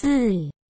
四。